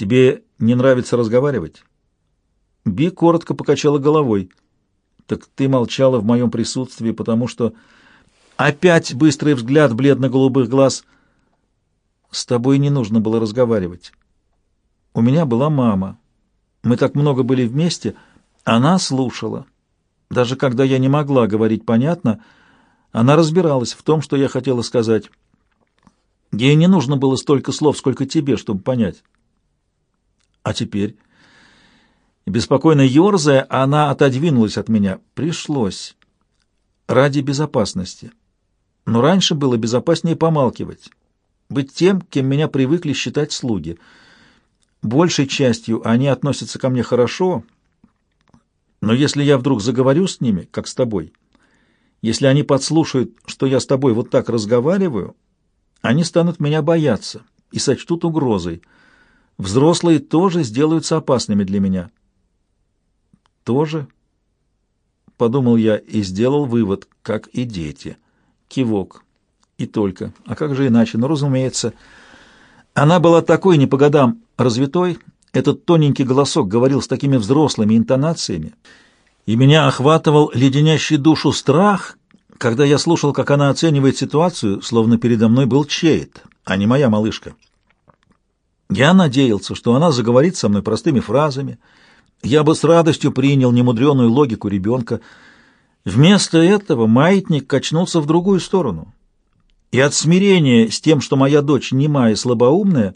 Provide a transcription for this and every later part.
Тебе не нравится разговаривать? Би коротко покачала головой. Так ты молчала в моем присутствии, потому что... Опять быстрый взгляд бледно-голубых глаз. С тобой не нужно было разговаривать. У меня была мама. Мы так много были вместе. Она слушала. Даже когда я не могла говорить понятно, она разбиралась в том, что я хотела сказать. Ей не нужно было столько слов, сколько тебе, чтобы понять. А теперь... Беспокойно ерзая, она отодвинулась от меня. Пришлось. Ради безопасности. Но раньше было безопаснее помалкивать. Быть тем, кем меня привыкли считать слуги. Большей частью они относятся ко мне хорошо, но если я вдруг заговорю с ними, как с тобой, если они подслушают, что я с тобой вот так разговариваю, они станут меня бояться и сочтут угрозой. Взрослые тоже сделаются опасными для меня. Тоже? Подумал я и сделал вывод, как и дети. Кивок. И только. А как же иначе? Ну, разумеется. Она была такой не по годам развитой, этот тоненький голосок говорил с такими взрослыми интонациями, и меня охватывал леденящий душу страх, когда я слушал, как она оценивает ситуацию, словно передо мной был Чейт, а не моя малышка. Я надеялся, что она заговорит со мной простыми фразами, я бы с радостью принял немудреную логику ребенка. Вместо этого маятник качнулся в другую сторону. И от смирения с тем, что моя дочь немая и слабоумная,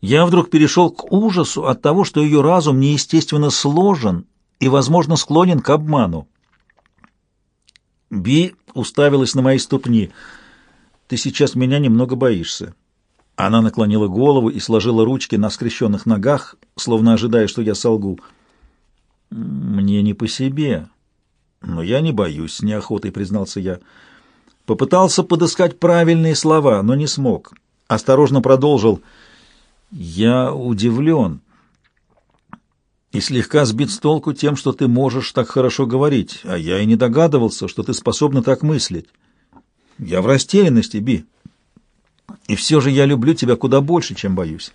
я вдруг перешел к ужасу от того, что ее разум неестественно сложен и, возможно, склонен к обману. Би уставилась на мои ступни. «Ты сейчас меня немного боишься». Она наклонила голову и сложила ручки на скрещенных ногах, словно ожидая, что я солгу. «Мне не по себе». «Но я не боюсь», — неохотой признался я. Попытался подыскать правильные слова, но не смог. Осторожно продолжил. «Я удивлен и слегка сбит с толку тем, что ты можешь так хорошо говорить, а я и не догадывался, что ты способна так мыслить. Я в растерянности, Би. И все же я люблю тебя куда больше, чем боюсь.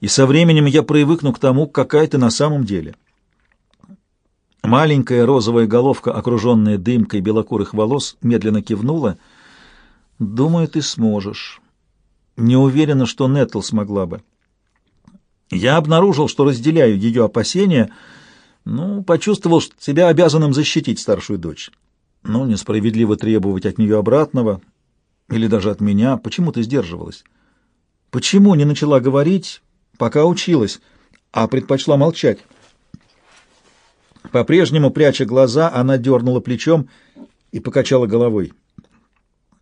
И со временем я привыкну к тому, какая ты на самом деле». Маленькая розовая головка, окруженная дымкой белокурых волос, медленно кивнула. «Думаю, ты сможешь. Не уверена, что Нетл смогла бы. Я обнаружил, что разделяю ее опасения, ну, почувствовал себя обязанным защитить старшую дочь. Ну, несправедливо требовать от нее обратного, или даже от меня. Почему ты сдерживалась? Почему не начала говорить, пока училась, а предпочла молчать?» По-прежнему, пряча глаза, она дернула плечом и покачала головой.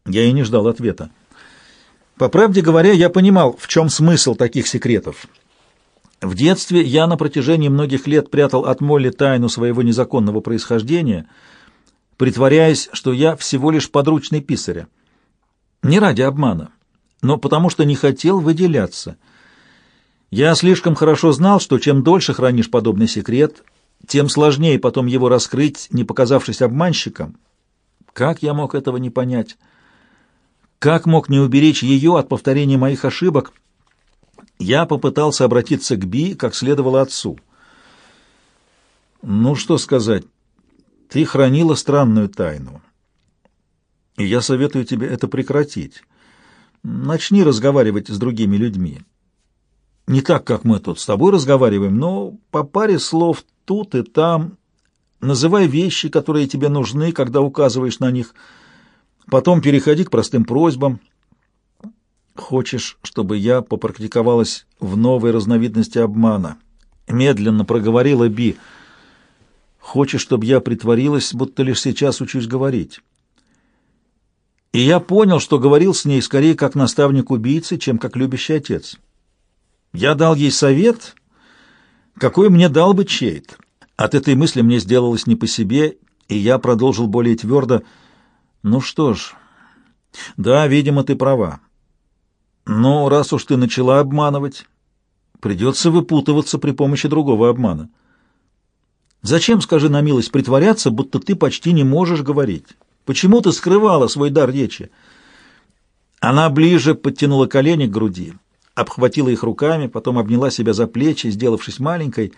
Я и не ждал ответа. По правде говоря, я понимал, в чем смысл таких секретов. В детстве я на протяжении многих лет прятал от Молли тайну своего незаконного происхождения, притворяясь, что я всего лишь подручный писаря. Не ради обмана, но потому что не хотел выделяться. Я слишком хорошо знал, что чем дольше хранишь подобный секрет, тем сложнее потом его раскрыть, не показавшись обманщиком. Как я мог этого не понять? Как мог не уберечь ее от повторения моих ошибок? Я попытался обратиться к Би, как следовало отцу. Ну, что сказать, ты хранила странную тайну. И я советую тебе это прекратить. Начни разговаривать с другими людьми. Не так, как мы тут с тобой разговариваем, но по паре слов тут и там. Называй вещи, которые тебе нужны, когда указываешь на них. Потом переходи к простым просьбам. Хочешь, чтобы я попрактиковалась в новой разновидности обмана? Медленно проговорила Би. Хочешь, чтобы я притворилась, будто лишь сейчас учусь говорить? И я понял, что говорил с ней скорее как наставник убийцы, чем как любящий отец. Я дал ей совет, какой мне дал бы Чейт. От этой мысли мне сделалось не по себе, и я продолжил более твердо. Ну что ж, да, видимо, ты права. Но раз уж ты начала обманывать, придется выпутываться при помощи другого обмана. Зачем, скажи на милость, притворяться, будто ты почти не можешь говорить? Почему ты скрывала свой дар речи? Она ближе подтянула колени к груди, обхватила их руками, потом обняла себя за плечи, сделавшись маленькой.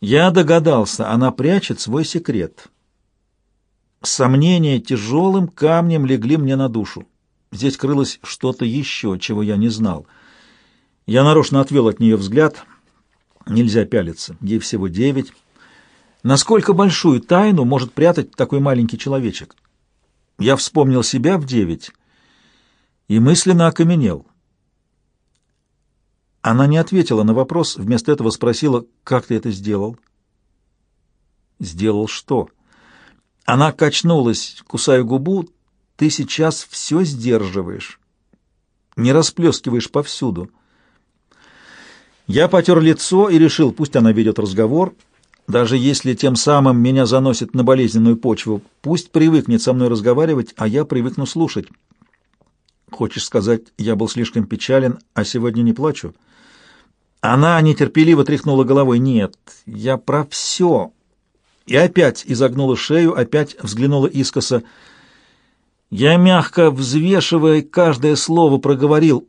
Я догадался, она прячет свой секрет. Сомнения тяжелым камнем легли мне на душу. Здесь крылось что-то еще, чего я не знал. Я нарочно отвел от нее взгляд. Нельзя пялиться. Ей всего девять. Насколько большую тайну может прятать такой маленький человечек? Я вспомнил себя в девять и мысленно окаменел. Она не ответила на вопрос, вместо этого спросила, «Как ты это сделал?» «Сделал что?» Она качнулась, кусая губу, «Ты сейчас все сдерживаешь, не расплескиваешь повсюду». Я потер лицо и решил, пусть она ведет разговор, даже если тем самым меня заносит на болезненную почву, пусть привыкнет со мной разговаривать, а я привыкну слушать. Хочешь сказать, я был слишком печален, а сегодня не плачу? Она нетерпеливо тряхнула головой. Нет, я про все. И опять изогнула шею, опять взглянула искоса. Я, мягко взвешивая каждое слово, проговорил.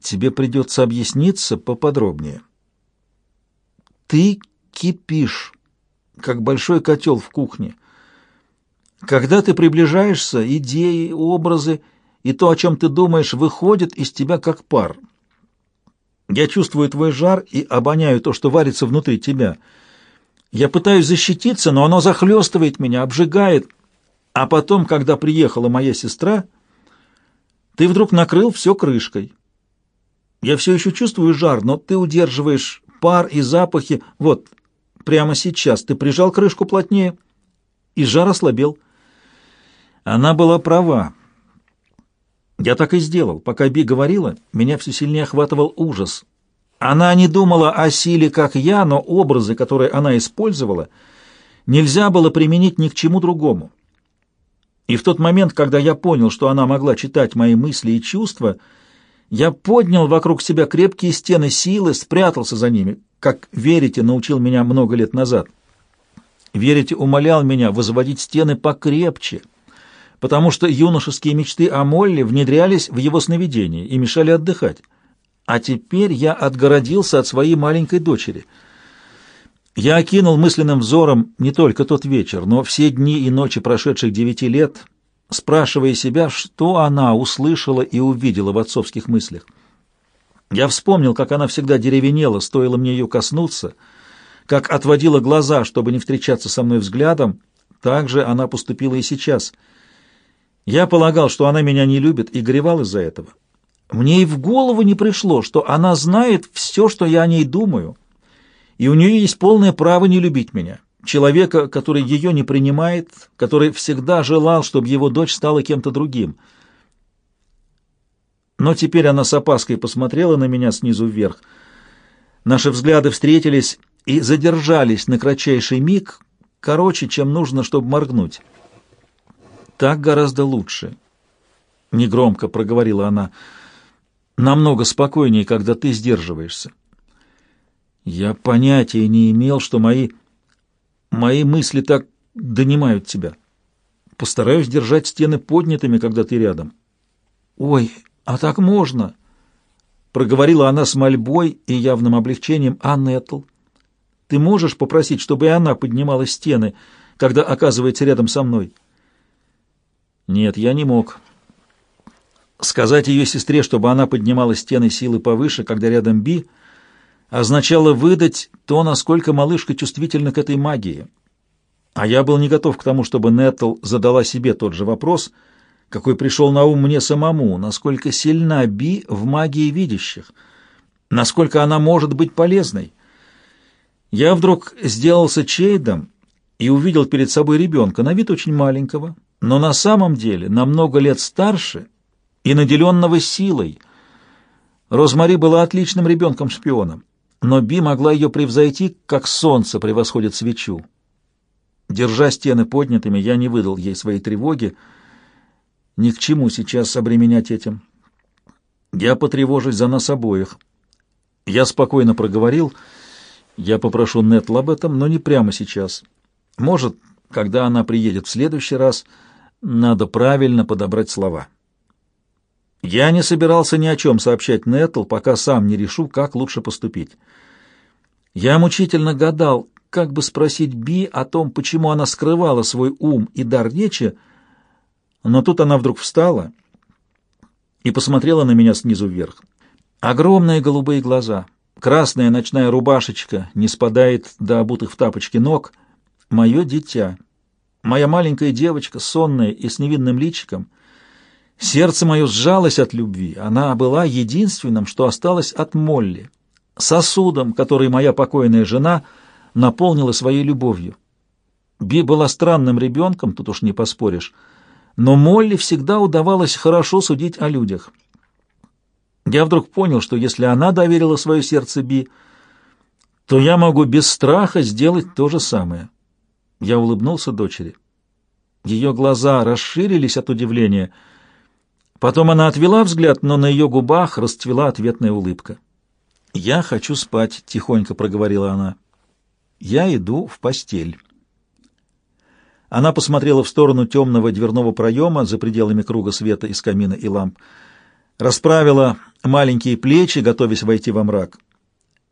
Тебе придется объясниться поподробнее. Ты кипишь, как большой котел в кухне. Когда ты приближаешься, идеи, образы и то, о чем ты думаешь, выходит из тебя как пар. Я чувствую твой жар и обоняю то, что варится внутри тебя. Я пытаюсь защититься, но оно захлестывает меня, обжигает. А потом, когда приехала моя сестра, ты вдруг накрыл все крышкой. Я все еще чувствую жар, но ты удерживаешь пар и запахи. Вот, прямо сейчас ты прижал крышку плотнее, и жар ослабел. Она была права. Я так и сделал. Пока Би говорила, меня все сильнее охватывал ужас. Она не думала о силе, как я, но образы, которые она использовала, нельзя было применить ни к чему другому. И в тот момент, когда я понял, что она могла читать мои мысли и чувства, я поднял вокруг себя крепкие стены силы, спрятался за ними, как Верите научил меня много лет назад. Верите умолял меня возводить стены покрепче — потому что юношеские мечты о Молле внедрялись в его сновидения и мешали отдыхать. А теперь я отгородился от своей маленькой дочери. Я окинул мысленным взором не только тот вечер, но все дни и ночи прошедших девяти лет, спрашивая себя, что она услышала и увидела в отцовских мыслях. Я вспомнил, как она всегда деревенела, стоило мне ее коснуться, как отводила глаза, чтобы не встречаться со мной взглядом, так же она поступила и сейчас — я полагал, что она меня не любит, и горевал из-за этого. Мне и в голову не пришло, что она знает все, что я о ней думаю, и у нее есть полное право не любить меня. Человека, который ее не принимает, который всегда желал, чтобы его дочь стала кем-то другим. Но теперь она с опаской посмотрела на меня снизу вверх. Наши взгляды встретились и задержались на кратчайший миг, короче, чем нужно, чтобы моргнуть. Так гораздо лучше. Негромко проговорила она. Намного спокойнее, когда ты сдерживаешься. Я понятия не имел, что мои... Мои мысли так донимают тебя. Постараюсь держать стены поднятыми, когда ты рядом. Ой, а так можно? Проговорила она с мольбой и явным облегчением. А Нетл, ты можешь попросить, чтобы и она поднимала стены, когда оказывается рядом со мной?» Нет, я не мог. Сказать ее сестре, чтобы она поднимала стены силы повыше, когда рядом Би, означало выдать то, насколько малышка чувствительна к этой магии. А я был не готов к тому, чтобы Нетл задала себе тот же вопрос, какой пришел на ум мне самому, насколько сильна Би в магии видящих, насколько она может быть полезной. Я вдруг сделался Чейдом и увидел перед собой ребенка, на вид очень маленького, но на самом деле намного лет старше и наделенного силой. Розмари была отличным ребенком-шпионом, но Би могла ее превзойти, как солнце превосходит свечу. Держа стены поднятыми, я не выдал ей своей тревоги. Ни к чему сейчас обременять этим. Я потревожусь за нас обоих. Я спокойно проговорил. Я попрошу Нетл об этом, но не прямо сейчас. Может, когда она приедет в следующий раз... Надо правильно подобрать слова. Я не собирался ни о чем сообщать Нетл, пока сам не решу, как лучше поступить. Я мучительно гадал, как бы спросить Би о том, почему она скрывала свой ум и дар речи, но тут она вдруг встала и посмотрела на меня снизу вверх. Огромные голубые глаза, красная ночная рубашечка не спадает до обутых в тапочки ног. Мое дитя, моя маленькая девочка, сонная и с невинным личиком — Сердце мое сжалось от любви. Она была единственным, что осталось от Молли, сосудом, который моя покойная жена наполнила своей любовью. Би была странным ребенком, тут уж не поспоришь, но Молли всегда удавалось хорошо судить о людях. Я вдруг понял, что если она доверила свое сердце Би, то я могу без страха сделать то же самое. Я улыбнулся дочери. Ее глаза расширились от удивления — Потом она отвела взгляд, но на ее губах расцвела ответная улыбка. «Я хочу спать», — тихонько проговорила она. «Я иду в постель». Она посмотрела в сторону темного дверного проема за пределами круга света из камина и ламп, расправила маленькие плечи, готовясь войти во мрак.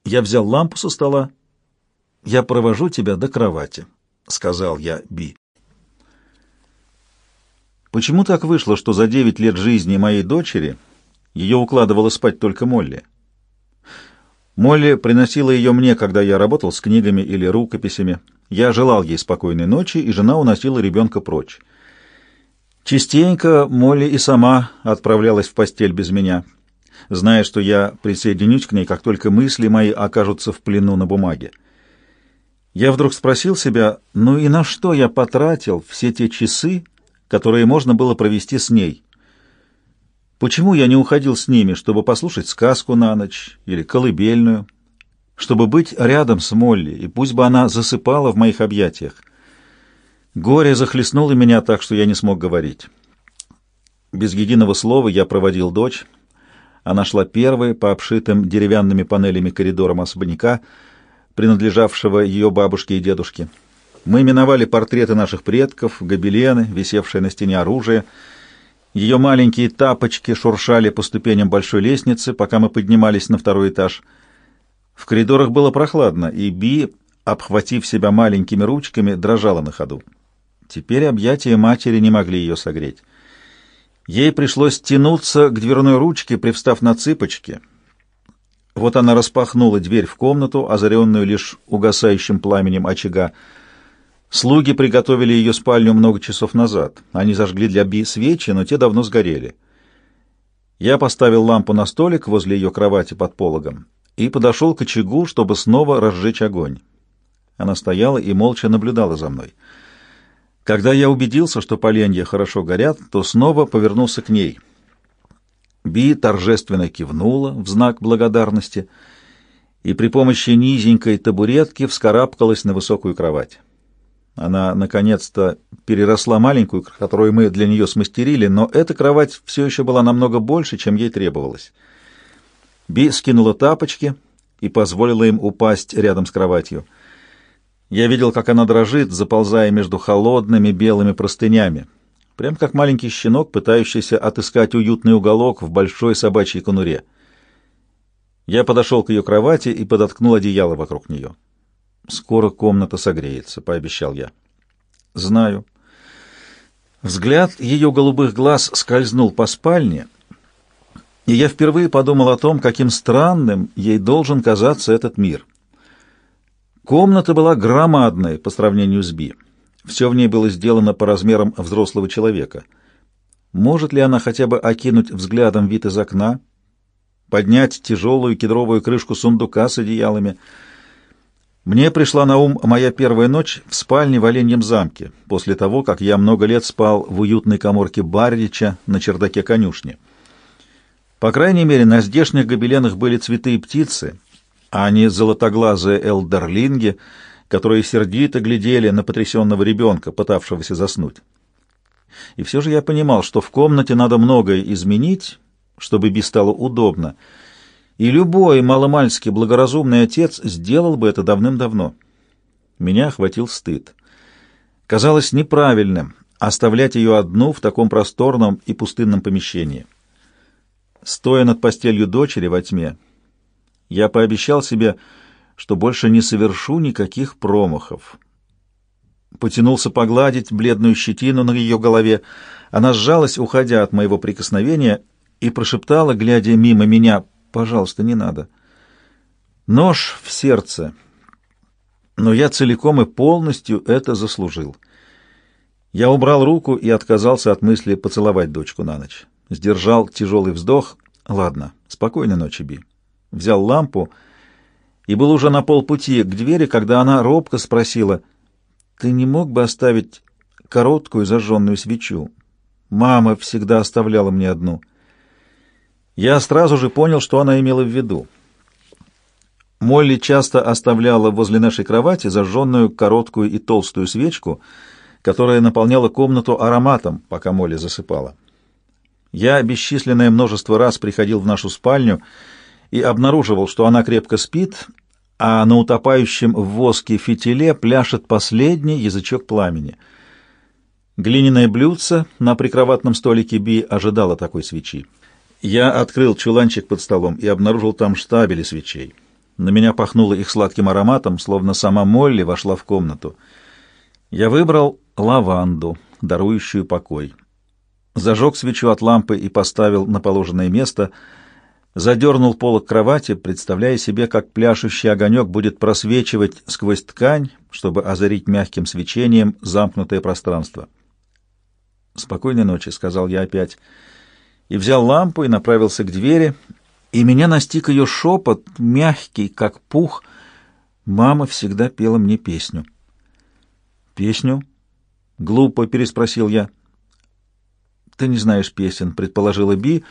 Я взял лампу со стола. «Я провожу тебя до кровати», — сказал я Би. Почему так вышло, что за девять лет жизни моей дочери ее укладывала спать только Молли? Молли приносила ее мне, когда я работал с книгами или рукописями. Я желал ей спокойной ночи, и жена уносила ребенка прочь. Частенько Молли и сама отправлялась в постель без меня, зная, что я присоединюсь к ней, как только мысли мои окажутся в плену на бумаге. Я вдруг спросил себя, ну и на что я потратил все те часы, которые можно было провести с ней. Почему я не уходил с ними, чтобы послушать сказку на ночь или колыбельную, чтобы быть рядом с Молли, и пусть бы она засыпала в моих объятиях? Горе захлестнуло меня так, что я не смог говорить. Без единого слова я проводил дочь. Она шла первой по обшитым деревянными панелями коридорам особняка, принадлежавшего ее бабушке и дедушке. Мы миновали портреты наших предков, гобелены, висевшие на стене оружие. Ее маленькие тапочки шуршали по ступеням большой лестницы, пока мы поднимались на второй этаж. В коридорах было прохладно, и Би, обхватив себя маленькими ручками, дрожала на ходу. Теперь объятия матери не могли ее согреть. Ей пришлось тянуться к дверной ручке, привстав на цыпочки. Вот она распахнула дверь в комнату, озаренную лишь угасающим пламенем очага. Слуги приготовили ее спальню много часов назад. Они зажгли для Би свечи, но те давно сгорели. Я поставил лампу на столик возле ее кровати под пологом и подошел к очагу, чтобы снова разжечь огонь. Она стояла и молча наблюдала за мной. Когда я убедился, что поленья хорошо горят, то снова повернулся к ней. Би торжественно кивнула в знак благодарности и при помощи низенькой табуретки вскарабкалась на высокую кровать. Она, наконец-то, переросла маленькую, которую мы для нее смастерили, но эта кровать все еще была намного больше, чем ей требовалось. Би скинула тапочки и позволила им упасть рядом с кроватью. Я видел, как она дрожит, заползая между холодными белыми простынями, прям как маленький щенок, пытающийся отыскать уютный уголок в большой собачьей конуре. Я подошел к ее кровати и подоткнул одеяло вокруг нее. «Скоро комната согреется», — пообещал я. «Знаю». Взгляд ее голубых глаз скользнул по спальне, и я впервые подумал о том, каким странным ей должен казаться этот мир. Комната была громадной по сравнению с Би. Все в ней было сделано по размерам взрослого человека. Может ли она хотя бы окинуть взглядом вид из окна, поднять тяжелую кедровую крышку сундука с одеялами — мне пришла на ум моя первая ночь в спальне в Оленьем замке, после того, как я много лет спал в уютной коморке Баррича на чердаке конюшни. По крайней мере, на здешних гобеленах были цветы и птицы, а не золотоглазые элдерлинги, которые сердито глядели на потрясенного ребенка, пытавшегося заснуть. И все же я понимал, что в комнате надо многое изменить, чтобы Би стало удобно — и любой маломальски благоразумный отец сделал бы это давным-давно. Меня охватил стыд. Казалось неправильным оставлять ее одну в таком просторном и пустынном помещении. Стоя над постелью дочери во тьме, я пообещал себе, что больше не совершу никаких промахов. Потянулся погладить бледную щетину на ее голове. Она сжалась, уходя от моего прикосновения, и прошептала, глядя мимо меня, «Пожалуйста, не надо». Нож в сердце. Но я целиком и полностью это заслужил. Я убрал руку и отказался от мысли поцеловать дочку на ночь. Сдержал тяжелый вздох. Ладно, спокойной ночи, Би. Взял лампу и был уже на полпути к двери, когда она робко спросила, «Ты не мог бы оставить короткую зажженную свечу? Мама всегда оставляла мне одну». Я сразу же понял, что она имела в виду. Молли часто оставляла возле нашей кровати зажженную короткую и толстую свечку, которая наполняла комнату ароматом, пока Молли засыпала. Я бесчисленное множество раз приходил в нашу спальню и обнаруживал, что она крепко спит, а на утопающем в воске фитиле пляшет последний язычок пламени. Глиняное блюдце на прикроватном столике Би ожидало такой свечи. Я открыл чуланчик под столом и обнаружил там штабели свечей. На меня пахнуло их сладким ароматом, словно сама Молли вошла в комнату. Я выбрал лаванду, дарующую покой. Зажег свечу от лампы и поставил на положенное место, задернул полок кровати, представляя себе, как пляшущий огонек будет просвечивать сквозь ткань, чтобы озарить мягким свечением замкнутое пространство. «Спокойной ночи», — сказал я опять, и взял лампу и направился к двери, и меня настиг ее шепот, мягкий, как пух. Мама всегда пела мне песню. «Песню?» — глупо переспросил я. «Ты не знаешь песен», — предположила Би,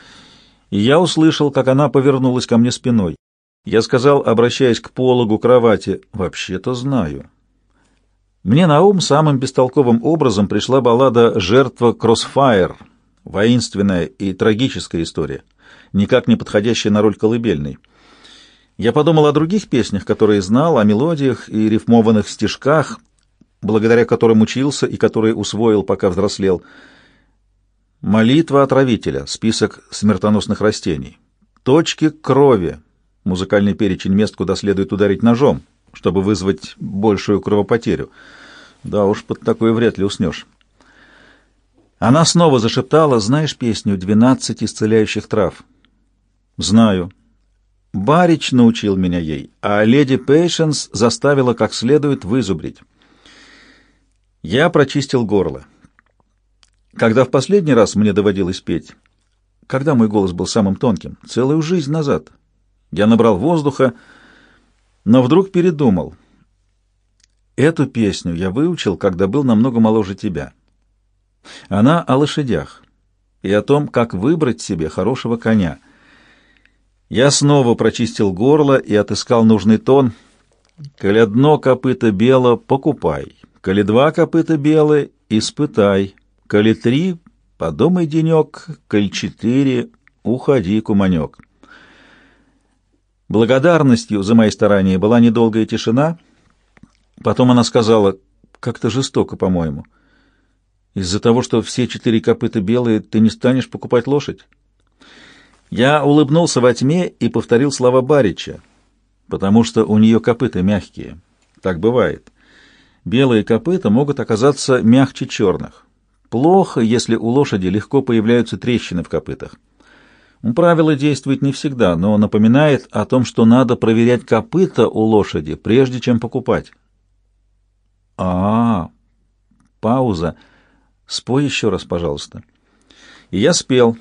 и я услышал, как она повернулась ко мне спиной. Я сказал, обращаясь к пологу кровати, «Вообще-то знаю». Мне на ум самым бестолковым образом пришла баллада «Жертва Кроссфайр», воинственная и трагическая история никак не подходящая на роль колыбельной. Я подумал о других песнях, которые знал, о мелодиях и рифмованных стишках, благодаря которым учился и которые усвоил, пока взрослел. Молитва отравителя, список смертоносных растений. Точки крови, музыкальный перечень мест, куда следует ударить ножом, чтобы вызвать большую кровопотерю. Да уж, под такое вряд ли уснешь. Она снова зашептала, знаешь песню «Двенадцать исцеляющих трав». Знаю. Барич научил меня ей, а леди Пейшенс заставила как следует вызубрить. Я прочистил горло. Когда в последний раз мне доводилось петь, когда мой голос был самым тонким, целую жизнь назад, я набрал воздуха, но вдруг передумал. Эту песню я выучил, когда был намного моложе тебя. Она о лошадях и о том, как выбрать себе хорошего коня — я снова прочистил горло и отыскал нужный тон. «Коли одно копыто бело, покупай. Коли два копыта белые, испытай. Коли три, подумай денек. Коли четыре, уходи, куманек». Благодарностью за мои старания была недолгая тишина. Потом она сказала, как-то жестоко, по-моему. «Из-за того, что все четыре копыта белые, ты не станешь покупать лошадь?» Я улыбнулся во тьме и повторил слова Барича, потому что у нее копыта мягкие. Так бывает. Белые копыта могут оказаться мягче черных. Плохо, если у лошади легко появляются трещины в копытах. Правило действует не всегда, но напоминает о том, что надо проверять копыта у лошади, прежде чем покупать. А, -а, -а пауза. Спой еще раз, пожалуйста. И я спел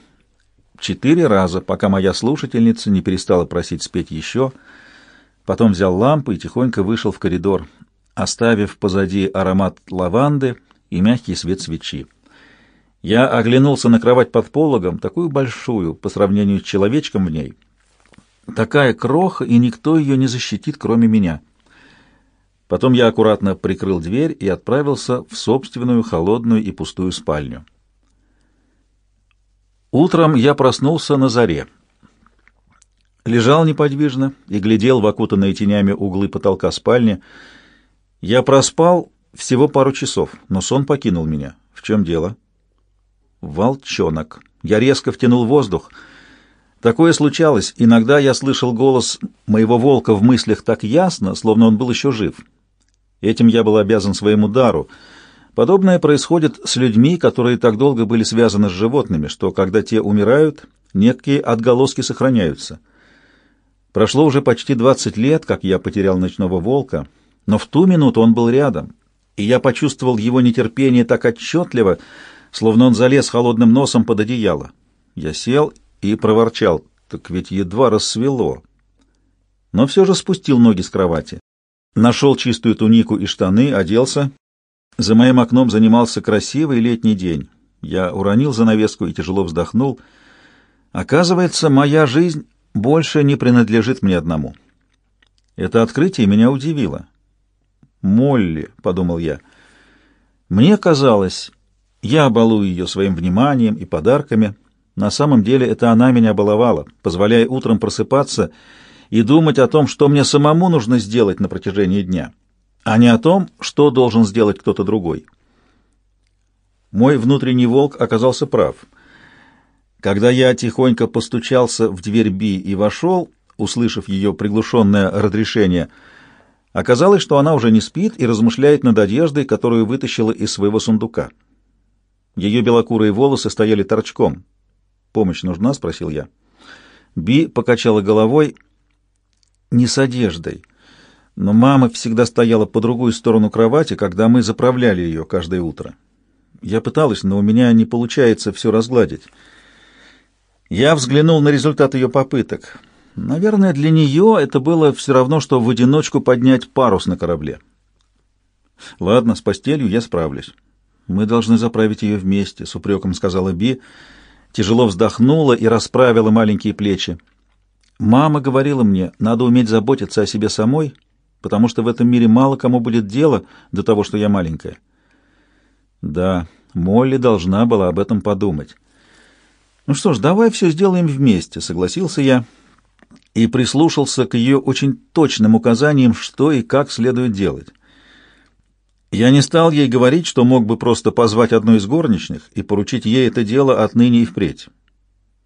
четыре раза, пока моя слушательница не перестала просить спеть еще. Потом взял лампу и тихонько вышел в коридор, оставив позади аромат лаванды и мягкий свет свечи. Я оглянулся на кровать под пологом, такую большую по сравнению с человечком в ней. Такая кроха, и никто ее не защитит, кроме меня. Потом я аккуратно прикрыл дверь и отправился в собственную холодную и пустую спальню. Утром я проснулся на заре. Лежал неподвижно и глядел в окутанные тенями углы потолка спальни. Я проспал всего пару часов, но сон покинул меня. В чем дело? Волчонок. Я резко втянул воздух. Такое случалось. Иногда я слышал голос моего волка в мыслях так ясно, словно он был еще жив. Этим я был обязан своему дару. Подобное происходит с людьми, которые так долго были связаны с животными, что, когда те умирают, некие отголоски сохраняются. Прошло уже почти 20 лет, как я потерял ночного волка, но в ту минуту он был рядом, и я почувствовал его нетерпение так отчетливо, словно он залез холодным носом под одеяло. Я сел и проворчал, так ведь едва рассвело. Но все же спустил ноги с кровати. Нашел чистую тунику и штаны, оделся. За моим окном занимался красивый летний день. Я уронил занавеску и тяжело вздохнул. Оказывается, моя жизнь больше не принадлежит мне одному. Это открытие меня удивило. «Молли», — подумал я. Мне казалось, я балую ее своим вниманием и подарками. На самом деле это она меня баловала, позволяя утром просыпаться и думать о том, что мне самому нужно сделать на протяжении дня, а не о том, что должен сделать кто-то другой. Мой внутренний волк оказался прав. Когда я тихонько постучался в дверь Би и вошел, услышав ее приглушенное разрешение, оказалось, что она уже не спит и размышляет над одеждой, которую вытащила из своего сундука. Ее белокурые волосы стояли торчком. «Помощь нужна?» — спросил я. Би покачала головой. «Не с одеждой. Но мама всегда стояла по другую сторону кровати, когда мы заправляли ее каждое утро. Я пыталась, но у меня не получается все разгладить». Я взглянул на результат ее попыток. Наверное, для нее это было все равно, что в одиночку поднять парус на корабле. Ладно, с постелью я справлюсь. Мы должны заправить ее вместе, — с упреком сказала Би. Тяжело вздохнула и расправила маленькие плечи. Мама говорила мне, надо уметь заботиться о себе самой, потому что в этом мире мало кому будет дело до того, что я маленькая. Да, Молли должна была об этом подумать. «Ну что ж, давай все сделаем вместе», — согласился я и прислушался к ее очень точным указаниям, что и как следует делать. Я не стал ей говорить, что мог бы просто позвать одну из горничных и поручить ей это дело отныне и впредь.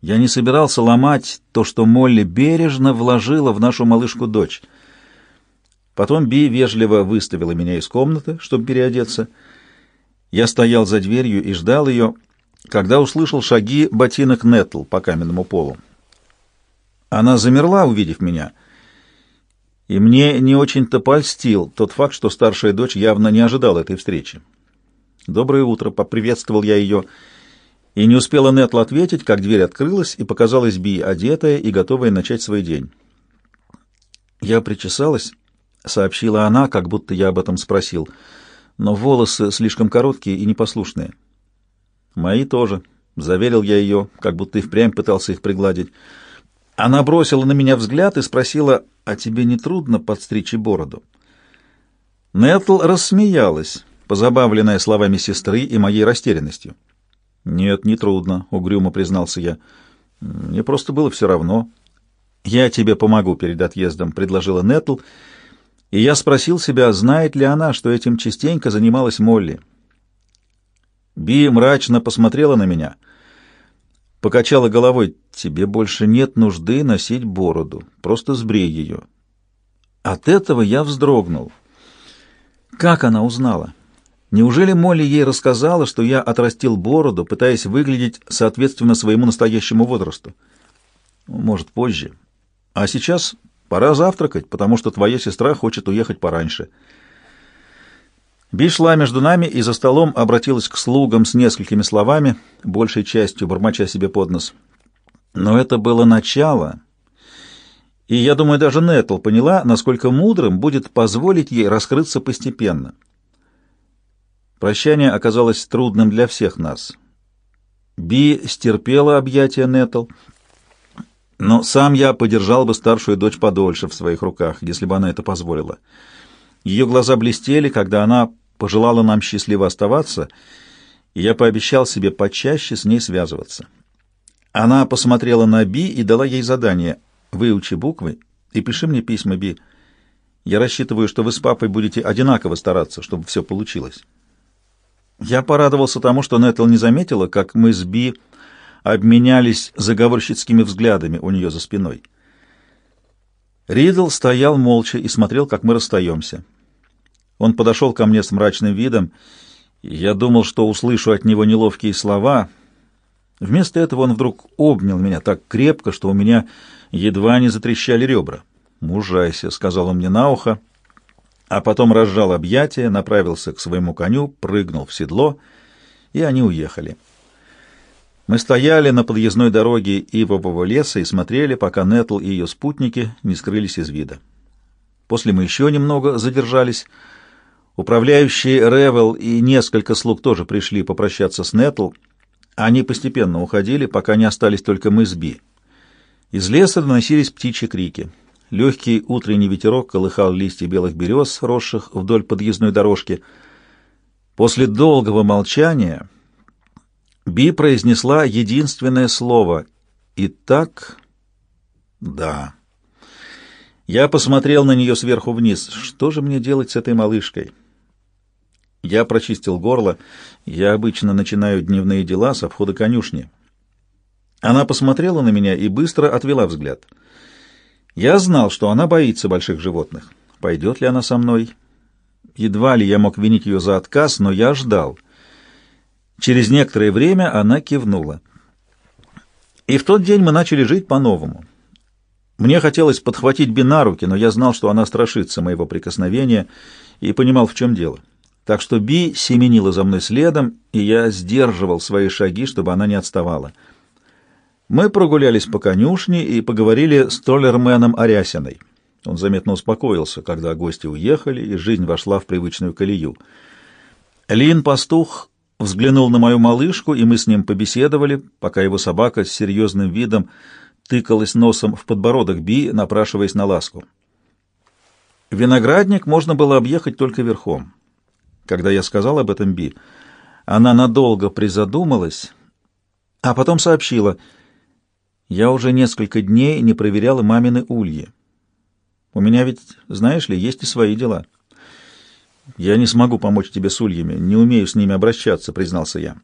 Я не собирался ломать то, что Молли бережно вложила в нашу малышку-дочь. Потом Би вежливо выставила меня из комнаты, чтобы переодеться. Я стоял за дверью и ждал ее, — когда услышал шаги ботинок Нетл по каменному полу. Она замерла, увидев меня, и мне не очень-то польстил тот факт, что старшая дочь явно не ожидала этой встречи. «Доброе утро!» — поприветствовал я ее, и не успела Нетл ответить, как дверь открылась, и показалась Би, одетая и готовая начать свой день. «Я причесалась», — сообщила она, как будто я об этом спросил, — «но волосы слишком короткие и непослушные». «Мои тоже», — заверил я ее, как будто и впрямь пытался их пригладить. Она бросила на меня взгляд и спросила, «А тебе не трудно подстричь бороду?» Нетл рассмеялась, позабавленная словами сестры и моей растерянностью. «Нет, не трудно», — угрюмо признался я. «Мне просто было все равно». «Я тебе помогу перед отъездом», — предложила Нетл, и я спросил себя, знает ли она, что этим частенько занималась Молли. Би мрачно посмотрела на меня, покачала головой. «Тебе больше нет нужды носить бороду, просто сбрей ее». От этого я вздрогнул. Как она узнала? Неужели Молли ей рассказала, что я отрастил бороду, пытаясь выглядеть соответственно своему настоящему возрасту? Может, позже. А сейчас пора завтракать, потому что твоя сестра хочет уехать пораньше. Би шла между нами и за столом обратилась к слугам с несколькими словами, большей частью бормоча себе под нос. Но это было начало, и я думаю, даже Нетл поняла, насколько мудрым будет позволить ей раскрыться постепенно. Прощание оказалось трудным для всех нас. Би стерпела объятия Нетл, но сам я подержал бы старшую дочь подольше в своих руках, если бы она это позволила. Ее глаза блестели, когда она пожелала нам счастливо оставаться, и я пообещал себе почаще с ней связываться. Она посмотрела на Би и дала ей задание «Выучи буквы и пиши мне письма, Би. Я рассчитываю, что вы с папой будете одинаково стараться, чтобы все получилось». Я порадовался тому, что Нэтл не заметила, как мы с Би обменялись заговорщицкими взглядами у нее за спиной. Ридл стоял молча и смотрел, как мы расстаемся. Он подошел ко мне с мрачным видом, я думал, что услышу от него неловкие слова. Вместо этого он вдруг обнял меня так крепко, что у меня едва не затрещали ребра. «Мужайся», — сказал он мне на ухо, а потом разжал объятия, направился к своему коню, прыгнул в седло, и они уехали. Мы стояли на подъездной дороге Ивового леса и смотрели, пока Нетл и ее спутники не скрылись из вида. После мы еще немного задержались. Управляющий Ревел и несколько слуг тоже пришли попрощаться с Нетл. Они постепенно уходили, пока не остались только мы с Би. Из леса доносились птичьи крики. Легкий утренний ветерок колыхал листья белых берез, росших вдоль подъездной дорожки. После долгого молчания Би произнесла единственное слово «Итак, да». Я посмотрел на нее сверху вниз. Что же мне делать с этой малышкой? Я прочистил горло. Я обычно начинаю дневные дела с обхода конюшни. Она посмотрела на меня и быстро отвела взгляд. Я знал, что она боится больших животных. Пойдет ли она со мной? Едва ли я мог винить ее за отказ, но я ждал — Через некоторое время она кивнула. И в тот день мы начали жить по-новому. Мне хотелось подхватить Би на руки, но я знал, что она страшится моего прикосновения, и понимал, в чем дело. Так что Би семенила за мной следом, и я сдерживал свои шаги, чтобы она не отставала. Мы прогулялись по конюшне и поговорили с Толлерменом Арясиной. Он заметно успокоился, когда гости уехали, и жизнь вошла в привычную колею. Лин-пастух взглянул на мою малышку, и мы с ним побеседовали, пока его собака с серьезным видом тыкалась носом в подбородок Би, напрашиваясь на ласку. Виноградник можно было объехать только верхом. Когда я сказал об этом Би, она надолго призадумалась, а потом сообщила, «Я уже несколько дней не проверяла мамины ульи. У меня ведь, знаешь ли, есть и свои дела». «Я не смогу помочь тебе с ульями, не умею с ними обращаться», — признался я.